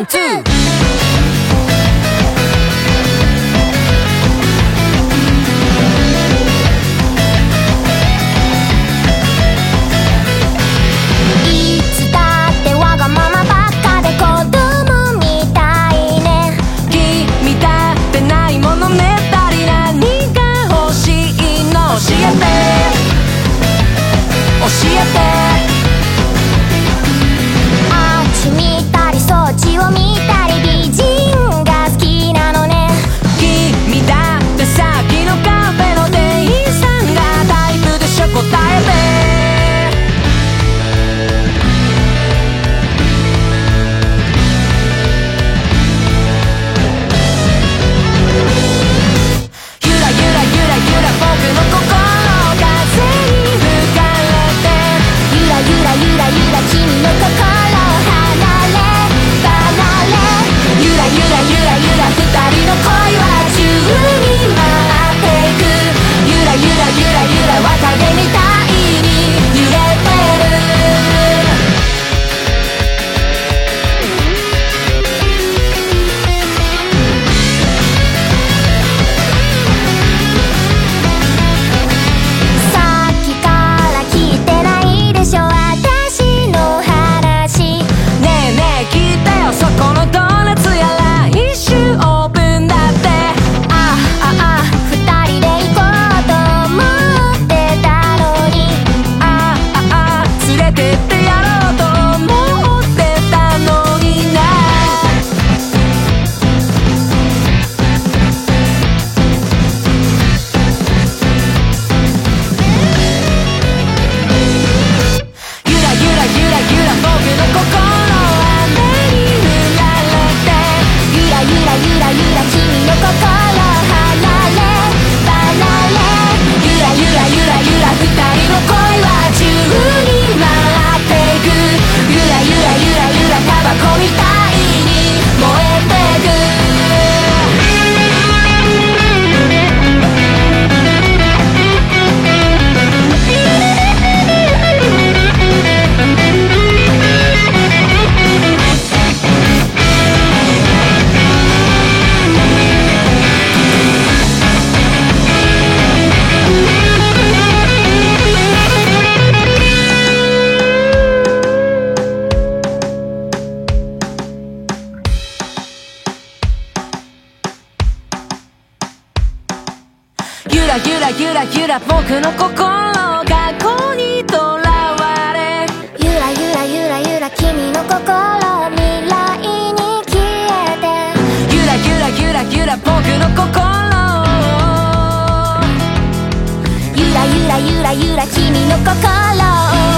One, two. ラギュ僕の心にとらわれ。ゆらゆらゆらゆら君の心未来に消えて。ゆらゆらゆらゆら僕の心。ゆらゆらゆらゆら君の心